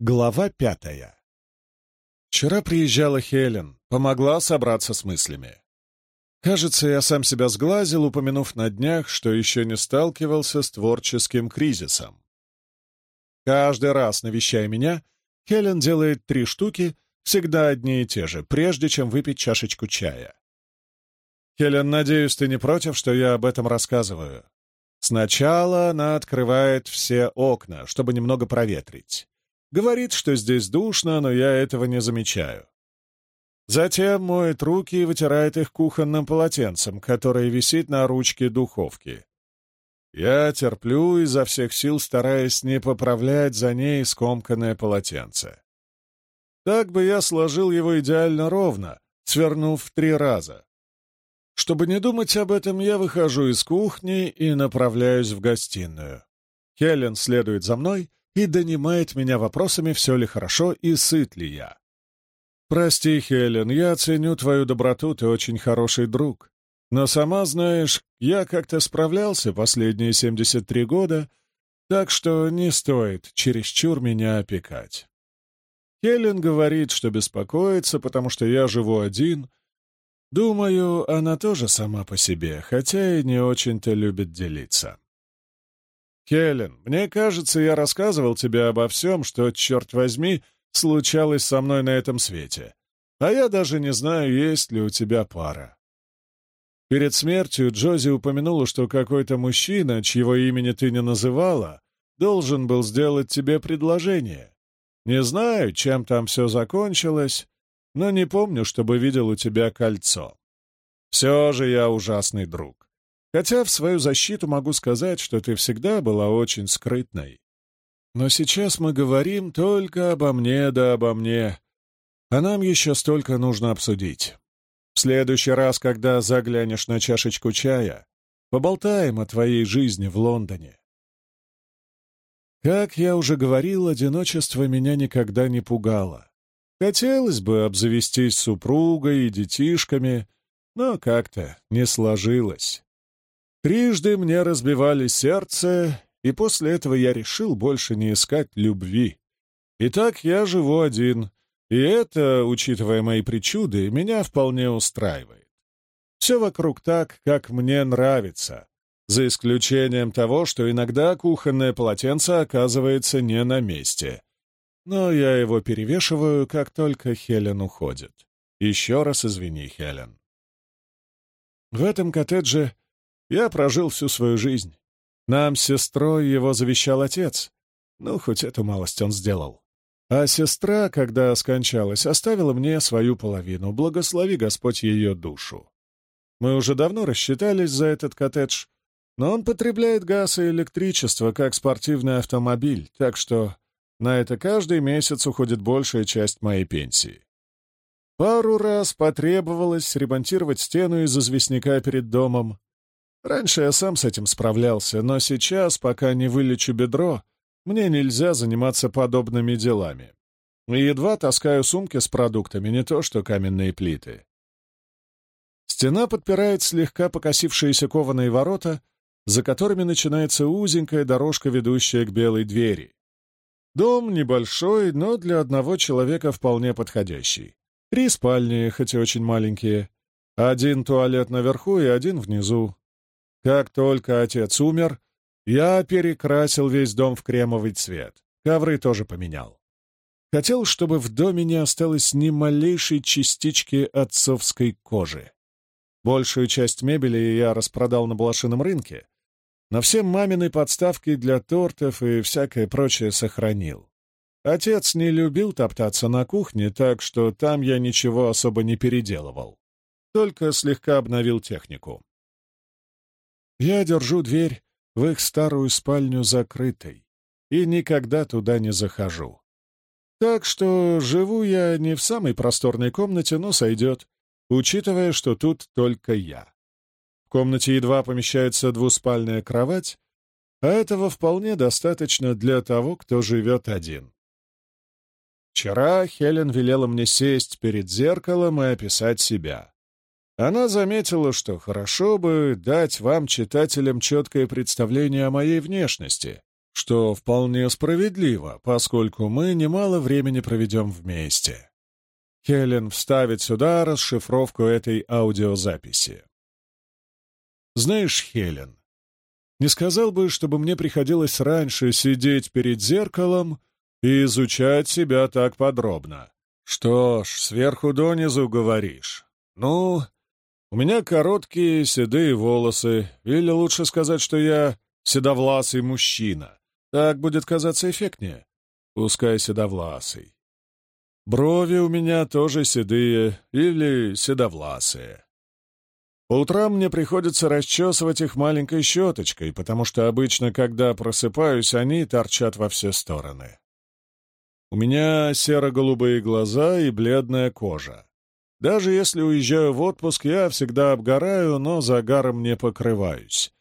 Глава пятая. Вчера приезжала Хелен, помогла собраться с мыслями. Кажется, я сам себя сглазил, упомянув на днях, что еще не сталкивался с творческим кризисом. Каждый раз, навещая меня, Хелен делает три штуки, всегда одни и те же, прежде чем выпить чашечку чая. Хелен, надеюсь, ты не против, что я об этом рассказываю. Сначала она открывает все окна, чтобы немного проветрить. Говорит, что здесь душно, но я этого не замечаю. Затем моет руки и вытирает их кухонным полотенцем, которое висит на ручке духовки. Я терплю, изо всех сил стараясь не поправлять за ней скомканное полотенце. Так бы я сложил его идеально ровно, свернув три раза. Чтобы не думать об этом, я выхожу из кухни и направляюсь в гостиную. Хелен следует за мной, и донимает меня вопросами, все ли хорошо и сыт ли я. «Прости, Хелен, я ценю твою доброту, ты очень хороший друг. Но сама знаешь, я как-то справлялся последние 73 года, так что не стоит чересчур меня опекать». Хелен говорит, что беспокоится, потому что я живу один. Думаю, она тоже сама по себе, хотя и не очень-то любит делиться. «Хелен, мне кажется, я рассказывал тебе обо всем, что, черт возьми, случалось со мной на этом свете. А я даже не знаю, есть ли у тебя пара». Перед смертью Джози упомянула, что какой-то мужчина, чьего имени ты не называла, должен был сделать тебе предложение. Не знаю, чем там все закончилось, но не помню, чтобы видел у тебя кольцо. Все же я ужасный друг. Хотя в свою защиту могу сказать, что ты всегда была очень скрытной. Но сейчас мы говорим только обо мне да обо мне, а нам еще столько нужно обсудить. В следующий раз, когда заглянешь на чашечку чая, поболтаем о твоей жизни в Лондоне. Как я уже говорил, одиночество меня никогда не пугало. Хотелось бы обзавестись супругой и детишками, но как-то не сложилось. Трижды мне разбивали сердце, и после этого я решил больше не искать любви. Итак, я живу один, и это, учитывая мои причуды, меня вполне устраивает. Все вокруг так, как мне нравится, за исключением того, что иногда кухонное полотенце оказывается не на месте. Но я его перевешиваю, как только Хелен уходит. Еще раз извини, Хелен. В этом коттедже я прожил всю свою жизнь. Нам с сестрой его завещал отец. Ну, хоть эту малость он сделал. А сестра, когда скончалась, оставила мне свою половину. Благослови Господь ее душу. Мы уже давно рассчитались за этот коттедж, но он потребляет газ и электричество, как спортивный автомобиль, так что на это каждый месяц уходит большая часть моей пенсии. Пару раз потребовалось ремонтировать стену из известняка перед домом, Раньше я сам с этим справлялся, но сейчас, пока не вылечу бедро, мне нельзя заниматься подобными делами. И едва таскаю сумки с продуктами, не то что каменные плиты. Стена подпирает слегка покосившиеся кованые ворота, за которыми начинается узенькая дорожка, ведущая к белой двери. Дом небольшой, но для одного человека вполне подходящий. Три спальни, хоть и очень маленькие. Один туалет наверху и один внизу. Как только отец умер, я перекрасил весь дом в кремовый цвет. Ковры тоже поменял. Хотел, чтобы в доме не осталось ни малейшей частички отцовской кожи. Большую часть мебели я распродал на блошином рынке, но все мамины подставки для тортов и всякое прочее сохранил. Отец не любил топтаться на кухне, так что там я ничего особо не переделывал. Только слегка обновил технику. Я держу дверь в их старую спальню закрытой и никогда туда не захожу. Так что живу я не в самой просторной комнате, но сойдет, учитывая, что тут только я. В комнате едва помещается двуспальная кровать, а этого вполне достаточно для того, кто живет один. Вчера Хелен велела мне сесть перед зеркалом и описать себя. Она заметила, что хорошо бы дать вам, читателям, четкое представление о моей внешности, что вполне справедливо, поскольку мы немало времени проведем вместе. Хелен вставит сюда расшифровку этой аудиозаписи. Знаешь, Хелен, не сказал бы, чтобы мне приходилось раньше сидеть перед зеркалом и изучать себя так подробно. Что ж, сверху донизу говоришь. Ну, у меня короткие седые волосы, или лучше сказать, что я седовласый мужчина. Так будет казаться эффектнее. Пускай седовласый. Брови у меня тоже седые или седовласые. По утрам мне приходится расчесывать их маленькой щеточкой, потому что обычно, когда просыпаюсь, они торчат во все стороны. У меня серо-голубые глаза и бледная кожа. Даже если уезжаю в отпуск, я всегда обгораю, но загаром не покрываюсь.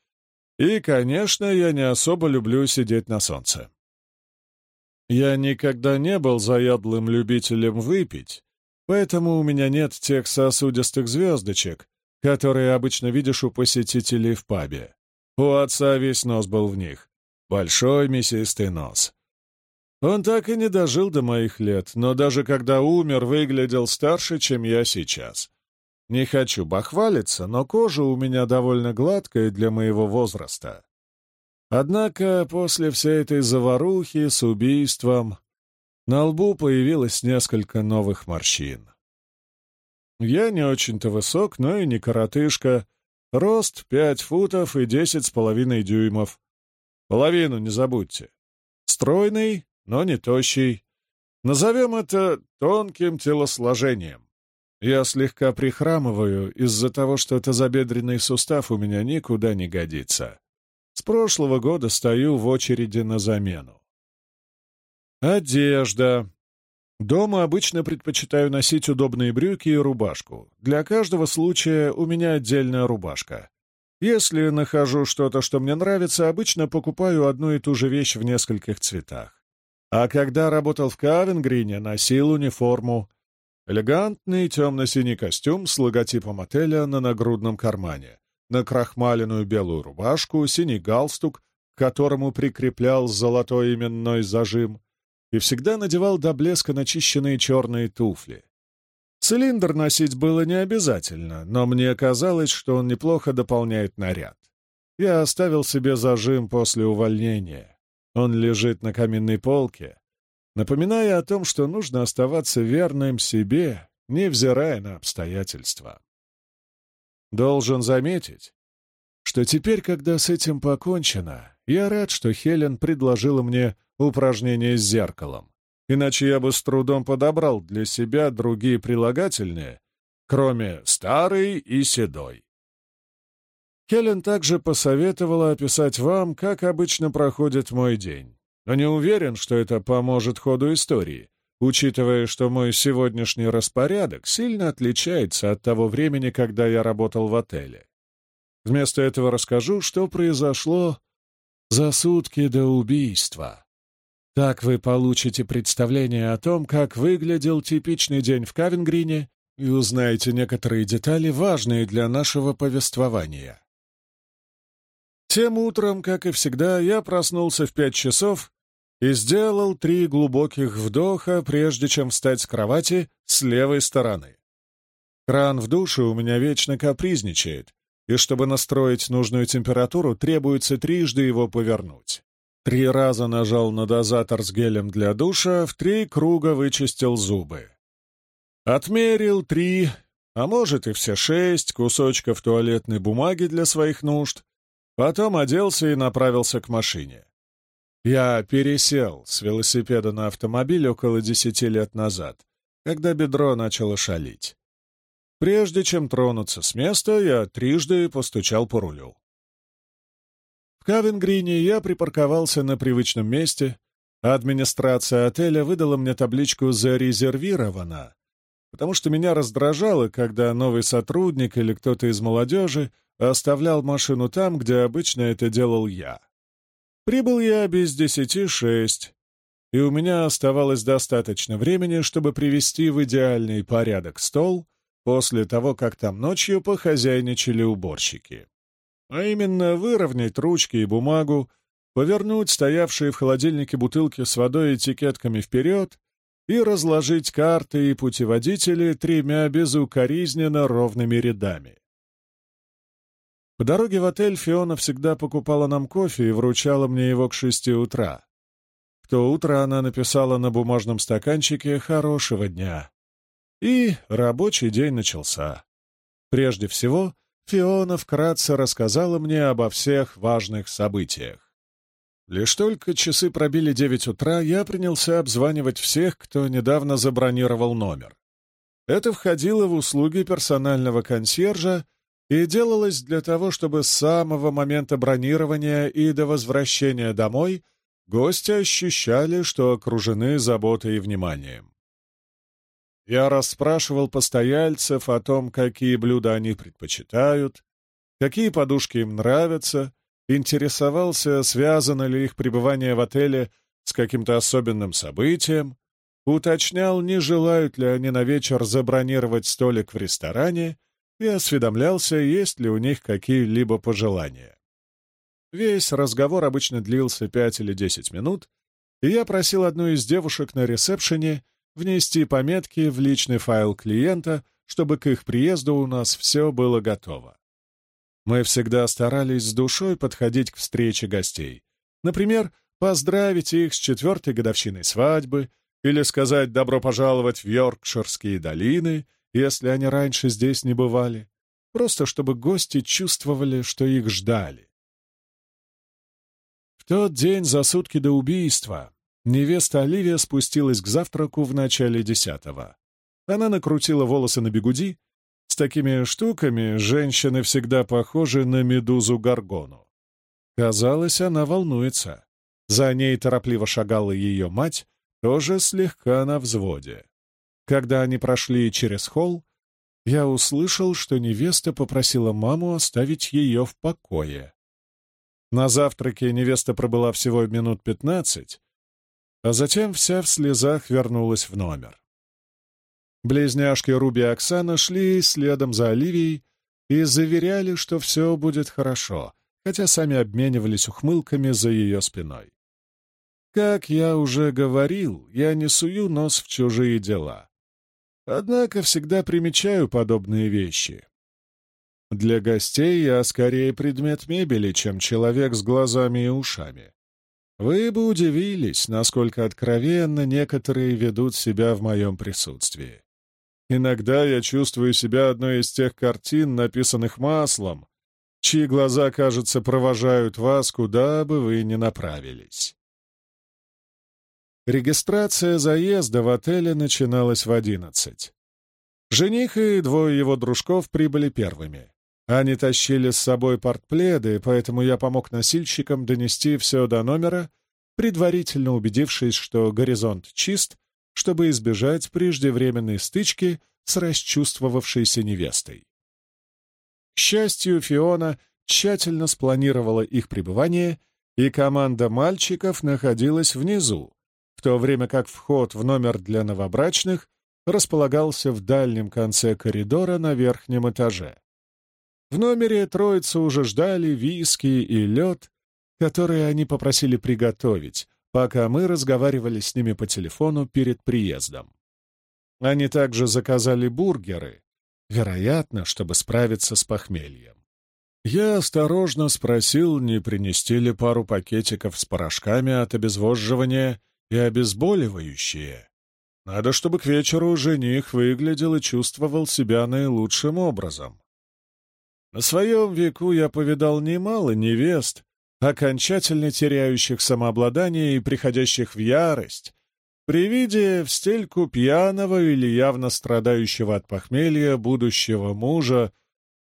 И, конечно, я не особо люблю сидеть на солнце. Я никогда не был заядлым любителем выпить, поэтому у меня нет тех сосудистых звездочек, которые обычно видишь у посетителей в пабе. У отца весь нос был в них. Большой мясистый нос. Он так и не дожил до моих лет, но даже когда умер, выглядел старше, чем я сейчас. Не хочу бахвалиться, но кожа у меня довольно гладкая для моего возраста. Однако после всей этой заварухи с убийством на лбу появилось несколько новых морщин. Я не очень-то высок, но и не коротышка. Рост пять футов и десять с половиной дюймов. Половину не забудьте. Стройный, но не тощий. Назовем это тонким телосложением. Я слегка прихрамываю из-за того, что тазобедренный сустав у меня никуда не годится. С прошлого года стою в очереди на замену. Одежда. Дома обычно предпочитаю носить удобные брюки и рубашку. Для каждого случая у меня отдельная рубашка. Если нахожу что-то, что мне нравится, обычно покупаю одну и ту же вещь в нескольких цветах. А когда работал в Кавенгрине, носил униформу. Элегантный темно-синий костюм с логотипом отеля на нагрудном кармане, на крахмаленную белую рубашку, синий галстук, к которому прикреплял золотой именной зажим, и всегда надевал до блеска начищенные черные туфли. Цилиндр носить было не обязательно, но мне казалось, что он неплохо дополняет наряд. Я оставил себе зажим после увольнения. Он лежит на каминной полке, напоминая о том, что нужно оставаться верным себе, невзирая на обстоятельства. Должен заметить, что теперь, когда с этим покончено, я рад, что Хелен предложила мне упражнение с зеркалом, иначе я бы с трудом подобрал для себя другие прилагательные, кроме «старый» и «седой». Хелен также посоветовала описать вам, как обычно проходит мой день. Но не уверен, что это поможет ходу истории, учитывая, что мой сегодняшний распорядок сильно отличается от того времени, когда я работал в отеле. Вместо этого расскажу, что произошло за сутки до убийства. Так вы получите представление о том, как выглядел типичный день в Кавенгрине и узнаете некоторые детали, важные для нашего повествования. Тем утром, как и всегда, я проснулся в пять часов и сделал три глубоких вдоха, прежде чем встать с кровати с левой стороны. Кран в душе у меня вечно капризничает, и чтобы настроить нужную температуру, требуется трижды его повернуть. Три раза нажал на дозатор с гелем для душа, в три круга вычистил зубы. Отмерил три, а может и все шесть кусочков туалетной бумаги для своих нужд, Потом оделся и направился к машине. Я пересел с велосипеда на автомобиль около десяти лет назад, когда бедро начало шалить. Прежде чем тронуться с места, я трижды постучал по рулю. В Кавенгрине я припарковался на привычном месте, администрация отеля выдала мне табличку «Зарезервировано», потому что меня раздражало, когда новый сотрудник или кто-то из молодежи оставлял машину там, где обычно это делал я. Прибыл я без десяти шесть, и у меня оставалось достаточно времени, чтобы привести в идеальный порядок стол после того, как там ночью похозяйничали уборщики. А именно выровнять ручки и бумагу, повернуть стоявшие в холодильнике бутылки с водой этикетками вперед и разложить карты и путеводители тремя безукоризненно ровными рядами. По дороге в отель Фиона всегда покупала нам кофе и вручала мне его к шести утра. В то утро она написала на бумажном стаканчике «Хорошего дня». И рабочий день начался. Прежде всего, Фиона вкратце рассказала мне обо всех важных событиях. Лишь только часы пробили девять утра, я принялся обзванивать всех, кто недавно забронировал номер. Это входило в услуги персонального консьержа и делалось для того, чтобы с самого момента бронирования и до возвращения домой гости ощущали, что окружены заботой и вниманием. Я расспрашивал постояльцев о том, какие блюда они предпочитают, какие подушки им нравятся, интересовался, связано ли их пребывание в отеле с каким-то особенным событием, уточнял, не желают ли они на вечер забронировать столик в ресторане и осведомлялся, есть ли у них какие-либо пожелания. Весь разговор обычно длился пять или десять минут, и я просил одну из девушек на ресепшене внести пометки в личный файл клиента, чтобы к их приезду у нас все было готово. Мы всегда старались с душой подходить к встрече гостей. Например, поздравить их с четвертой годовщиной свадьбы или сказать «добро пожаловать в Йоркширские долины», если они раньше здесь не бывали, просто чтобы гости чувствовали, что их ждали. В тот день за сутки до убийства невеста Оливия спустилась к завтраку в начале десятого. Она накрутила волосы на бегуди. С такими штуками женщины всегда похожи на медузу Гаргону. Казалось, она волнуется. За ней торопливо шагала ее мать, тоже слегка на взводе. Когда они прошли через холл, я услышал, что невеста попросила маму оставить ее в покое. На завтраке невеста пробыла всего минут пятнадцать, а затем вся в слезах вернулась в номер. Близняшки Руби и Оксана шли следом за Оливией и заверяли, что все будет хорошо, хотя сами обменивались ухмылками за ее спиной. Как я уже говорил, я не сую нос в чужие дела. Однако всегда примечаю подобные вещи. Для гостей я скорее предмет мебели, чем человек с глазами и ушами. Вы бы удивились, насколько откровенно некоторые ведут себя в моем присутствии. Иногда я чувствую себя одной из тех картин, написанных маслом, чьи глаза, кажется, провожают вас, куда бы вы ни направились. Регистрация заезда в отеле начиналась в одиннадцать. Жених и двое его дружков прибыли первыми. Они тащили с собой портпледы, поэтому я помог носильщикам донести все до номера, предварительно убедившись, что горизонт чист, чтобы избежать преждевременной стычки с расчувствовавшейся невестой. К счастью, Фиона тщательно спланировала их пребывание, и команда мальчиков находилась внизу, в то время как вход в номер для новобрачных располагался в дальнем конце коридора на верхнем этаже. В номере троица уже ждали виски и лед, которые они попросили приготовить, пока мы разговаривали с ними по телефону перед приездом. Они также заказали бургеры, вероятно, чтобы справиться с похмельем. Я осторожно спросил, не принести ли пару пакетиков с порошками от обезвоживания и обезболивающие. Надо, чтобы к вечеру жених выглядел и чувствовал себя наилучшим образом. На своем веку я повидал немало невест, окончательно теряющих самообладание и приходящих в ярость при виде в стельку пьяного или явно страдающего от похмелья будущего мужа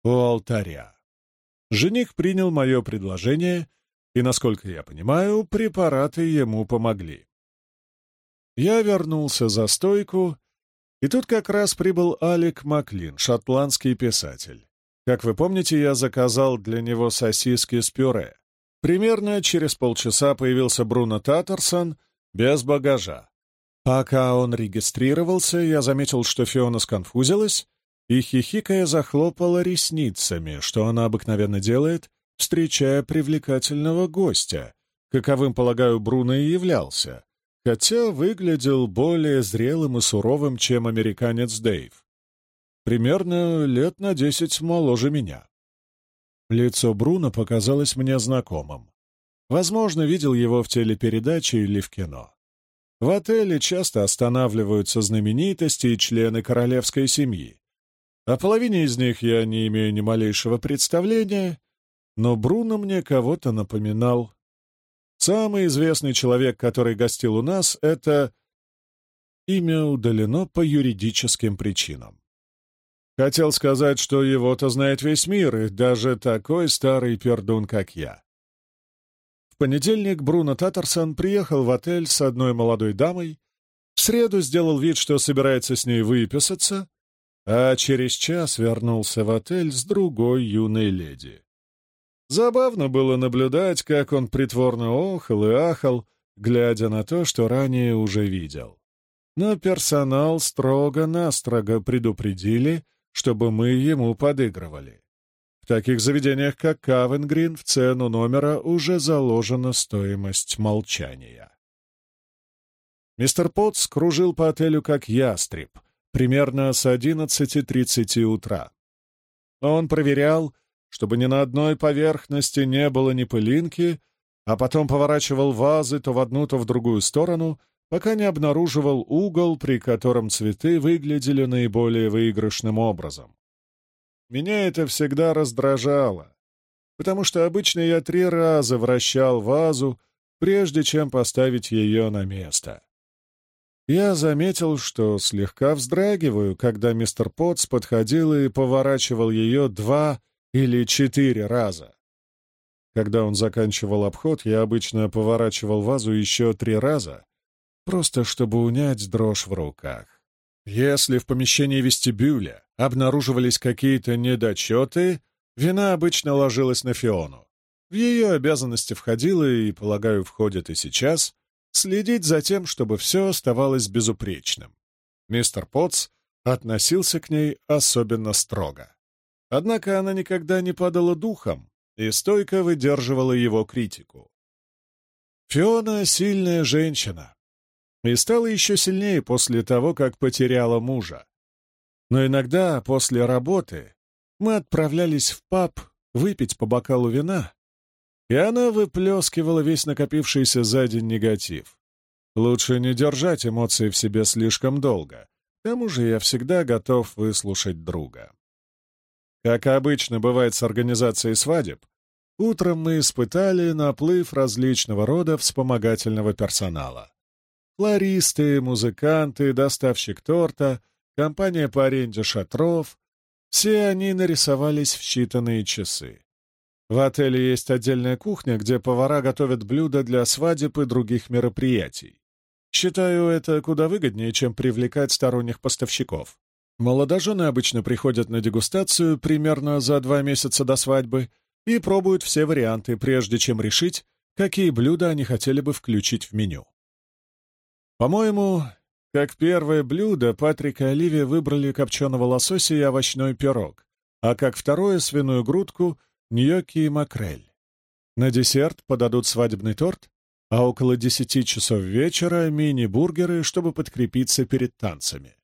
у алтаря. Жених принял мое предложение, и, насколько я понимаю, препараты ему помогли. Я вернулся за стойку, и тут как раз прибыл Алик Маклин, шотландский писатель. Как вы помните, я заказал для него сосиски с пюре. Примерно через полчаса появился Бруно Таттерсон без багажа. Пока он регистрировался, я заметил, что Фиона сконфузилась и, хихикая, захлопала ресницами, что она обыкновенно делает, встречая привлекательного гостя, каковым, полагаю, Бруно и являлся, хотя выглядел более зрелым и суровым, чем американец Дэйв. Примерно лет на десять моложе меня. Лицо Бруно показалось мне знакомым. Возможно, видел его в телепередаче или в кино. В отеле часто останавливаются знаменитости и члены королевской семьи. О половине из них я не имею ни малейшего представления, но Бруно мне кого-то напоминал. Самый известный человек, который гостил у нас, — это... Имя удалено по юридическим причинам. Хотел сказать, что его-то знает весь мир, и даже такой старый пердун, как я. В понедельник Бруно Таттерсон приехал в отель с одной молодой дамой, в среду сделал вид, что собирается с ней выписаться, а через час вернулся в отель с другой юной леди. Забавно было наблюдать, как он притворно охал и ахал, глядя на то, что ранее уже видел. Но персонал строго-настрого предупредили, чтобы мы ему подыгрывали. В таких заведениях, как Кавенгрин, в цену номера уже заложена стоимость молчания. Мистер Потс кружил по отелю как ястреб, примерно с 11.30 утра. Он проверял, чтобы ни на одной поверхности не было ни пылинки, а потом поворачивал вазы то в одну, то в другую сторону, пока не обнаруживал угол, при котором цветы выглядели наиболее выигрышным образом. Меня это всегда раздражало, потому что обычно я три раза вращал вазу, прежде чем поставить ее на место. Я заметил, что слегка вздрагиваю, когда мистер Потс подходил и поворачивал ее два или четыре раза. Когда он заканчивал обход, я обычно поворачивал вазу еще три раза, просто чтобы унять дрожь в руках. Если в помещении вестибюля обнаруживались какие-то недочеты, вина обычно ложилась на Фиону. В ее обязанности входило, и, полагаю, входит и сейчас, следить за тем, чтобы все оставалось безупречным. Мистер Потс относился к ней особенно строго. Однако она никогда не падала духом и стойко выдерживала его критику. Фиона — сильная женщина, и стала еще сильнее после того, как потеряла мужа. Но иногда после работы мы отправлялись в паб выпить по бокалу вина, и она выплескивала весь накопившийся за день негатив. Лучше не держать эмоции в себе слишком долго. К тому же я всегда готов выслушать друга. Как обычно бывает с организацией свадеб, утром мы испытали наплыв различного рода вспомогательного персонала. Флористы, музыканты, доставщик торта, компания по аренде шатров — все они нарисовались в считанные часы. В отеле есть отдельная кухня, где повара готовят блюда для свадеб и других мероприятий. Считаю это куда выгоднее, чем привлекать сторонних поставщиков. Молодожены обычно приходят на дегустацию примерно за два месяца до свадьбы и пробуют все варианты, прежде чем решить, какие блюда они хотели бы включить в меню. По-моему, как первое блюдо Патрик и Оливия выбрали копченого лосося и овощной пирог, а как второе — свиную грудку, ньокки и макрель. На десерт подадут свадебный торт, а около десяти часов вечера — мини-бургеры, чтобы подкрепиться перед танцами.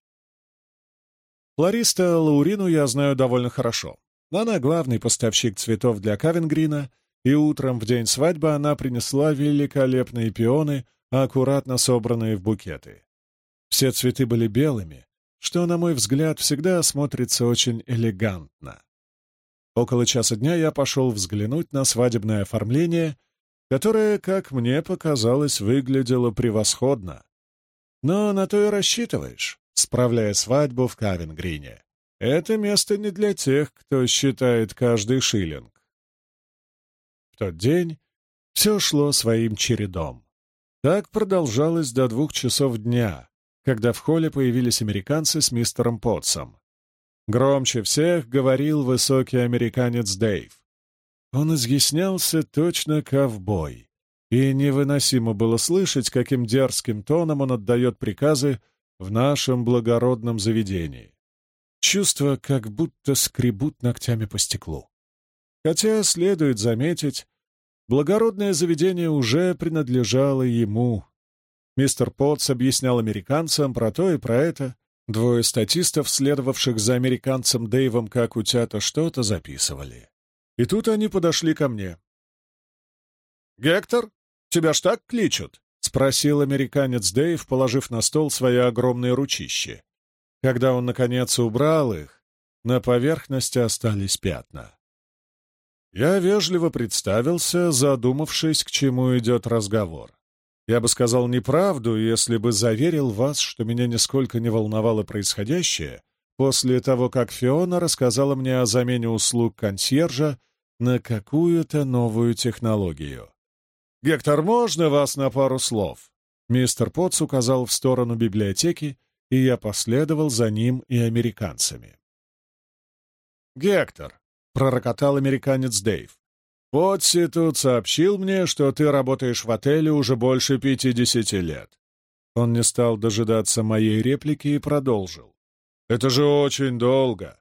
Флориста Лаурину я знаю довольно хорошо. Она главный поставщик цветов для Кавенгрина, и утром в день свадьбы она принесла великолепные пионы — аккуратно собранные в букеты. Все цветы были белыми, что, на мой взгляд, всегда смотрится очень элегантно. Около часа дня я пошел взглянуть на свадебное оформление, которое, как мне показалось, выглядело превосходно. Но на то и рассчитываешь, справляя свадьбу в Кавенгрине. Это место не для тех, кто считает каждый шиллинг. В тот день все шло своим чередом. Так продолжалось до двух часов дня, когда в холле появились американцы с мистером Потсом. Громче всех говорил высокий американец Дэйв. Он изъяснялся точно ковбой, и невыносимо было слышать, каким дерзким тоном он отдает приказы в нашем благородном заведении. Чувство, как будто скребут ногтями по стеклу. Хотя, следует заметить, Благородное заведение уже принадлежало ему. Мистер Потс объяснял американцам про то и про это. Двое статистов, следовавших за американцем Дэйвом как утята, что-то записывали. И тут они подошли ко мне. «Гектор, тебя ж так кличут?» — спросил американец Дэйв, положив на стол свои огромные ручища. Когда он, наконец, убрал их, на поверхности остались пятна. Я вежливо представился, задумавшись, к чему идет разговор. Я бы сказал неправду, если бы заверил вас, что меня нисколько не волновало происходящее, после того, как Фиона рассказала мне о замене услуг консьержа на какую-то новую технологию. «Гектор, можно вас на пару слов?» Мистер Потс указал в сторону библиотеки, и я последовал за ним и американцами. «Гектор», — пророкотал американец Дэйв, — «Потси тут сообщил мне, что ты работаешь в отеле уже больше пятидесяти лет». Он не стал дожидаться моей реплики и продолжил. «Это же очень долго.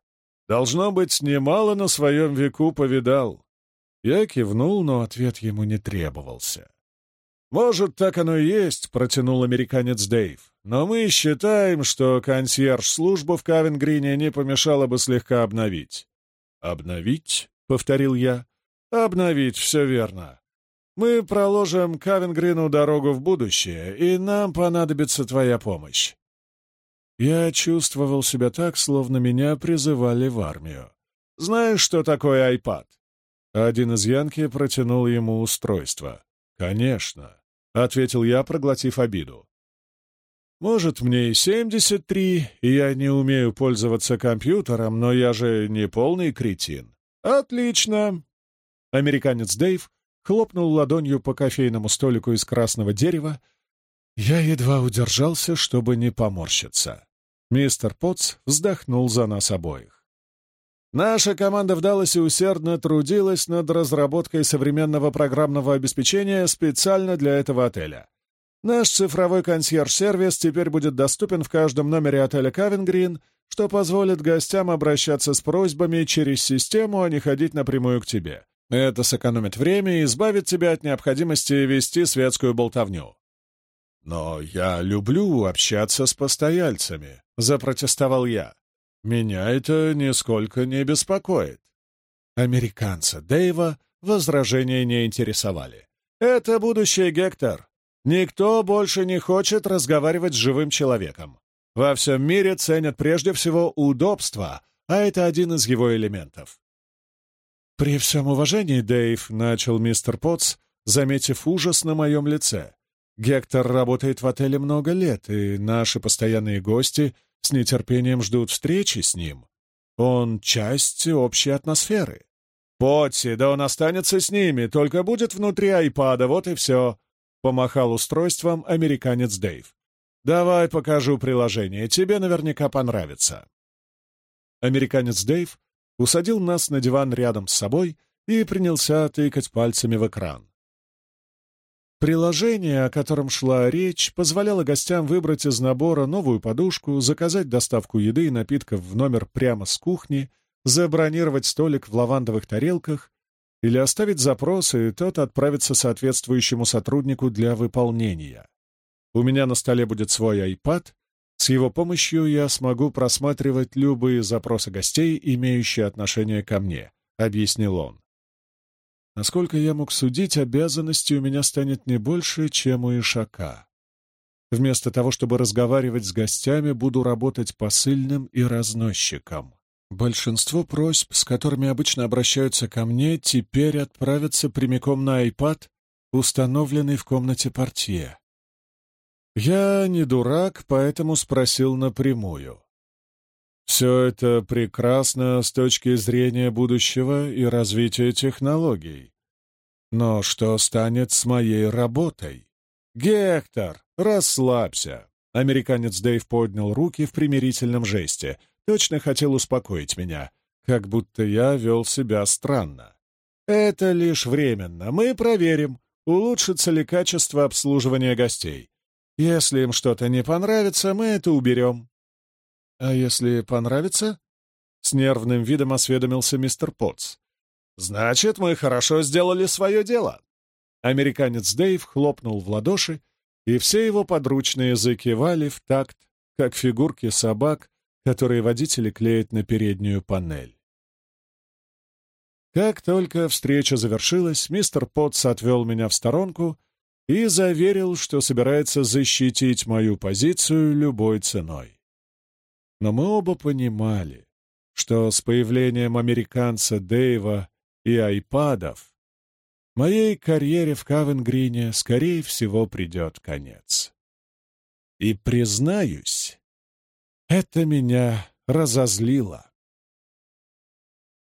Должно быть, немало на своем веку повидал. Я кивнул, но ответ ему не требовался. «Может, так оно и есть», — протянул американец Дэйв. «Но мы считаем, что консьерж-службу в Кавенгрине не помешало бы слегка обновить». «Обновить?» — повторил я. «Обновить, все верно. Мы проложим Кавенгрину дорогу в будущее, и нам понадобится твоя помощь». Я чувствовал себя так, словно меня призывали в армию. «Знаешь, что такое iPad?» Один из Янки протянул ему устройство. «Конечно», — ответил я, проглотив обиду. «Может, мне и семьдесят три, и я не умею пользоваться компьютером, но я же не полный кретин». «Отлично!» Американец Дэйв хлопнул ладонью по кофейному столику из красного дерева. Я едва удержался, чтобы не поморщиться. Мистер Потц вздохнул за нас обоих. Наша команда в Далласе усердно трудилась над разработкой современного программного обеспечения специально для этого отеля. Наш цифровой консьерж-сервис теперь будет доступен в каждом номере отеля Кавенгрин, что позволит гостям обращаться с просьбами через систему, а не ходить напрямую к тебе. Это сэкономит время и избавит тебя от необходимости вести светскую болтовню. «Но я люблю общаться с постояльцами», — запротестовал я. Меня это нисколько не беспокоит. Американца Дэйва возражения не интересовали. Это будущее Гектор. Никто больше не хочет разговаривать с живым человеком. Во всем мире ценят прежде всего удобство, а это один из его элементов. «При всем уважении, Дэйв», — начал мистер Потц, заметив ужас на моем лице. «Гектор работает в отеле много лет, и наши постоянные гости с нетерпением ждут встречи с ним. Он часть общей атмосферы. «Потси, да он останется с ними, только будет внутри айпада, вот и все», — помахал устройством американец Дэйв. «Давай покажу приложение, тебе наверняка понравится». Американец Дэйв усадил нас на диван рядом с собой и принялся тыкать пальцами в экран. Приложение, о котором шла речь, позволяло гостям выбрать из набора новую подушку, заказать доставку еды и напитков в номер прямо с кухни, забронировать столик в лавандовых тарелках или оставить запрос, и тот отправится соответствующему сотруднику для выполнения. У меня на столе будет свой iPad, с его помощью я смогу просматривать любые запросы гостей, имеющие отношение ко мне, — объяснил он. Насколько я мог судить, обязанностей у меня станет не больше, чем у Ишака. Вместо того, чтобы разговаривать с гостями, буду работать посыльным и разносчиком. Большинство просьб, с которыми обычно обращаются ко мне, теперь отправятся прямиком на iPad, установленный в комнате портье. Я не дурак, поэтому спросил напрямую. Все это прекрасно с точки зрения будущего и развития технологий. Но что станет с моей работой? Гектор, расслабься. Американец Дэйв поднял руки в примирительном жесте. Точно хотел успокоить меня, как будто я вел себя странно. Это лишь временно. Мы проверим, улучшится ли качество обслуживания гостей. Если им что-то не понравится, мы это уберем. «А если понравится?» — с нервным видом осведомился мистер Потц. «Значит, мы хорошо сделали свое дело. Американец Дэйв хлопнул в ладоши, и все его подручные закивали в такт, как фигурки собак, которые водители клеят на переднюю панель. Как только встреча завершилась, мистер Потс отвел меня в сторонку и заверил, что собирается защитить мою позицию любой ценой. Но мы оба понимали, что с появлением американца Дэйва и айпадов моей карьере в Кавенгрине, скорее всего, придет конец. И, признаюсь, это меня разозлило.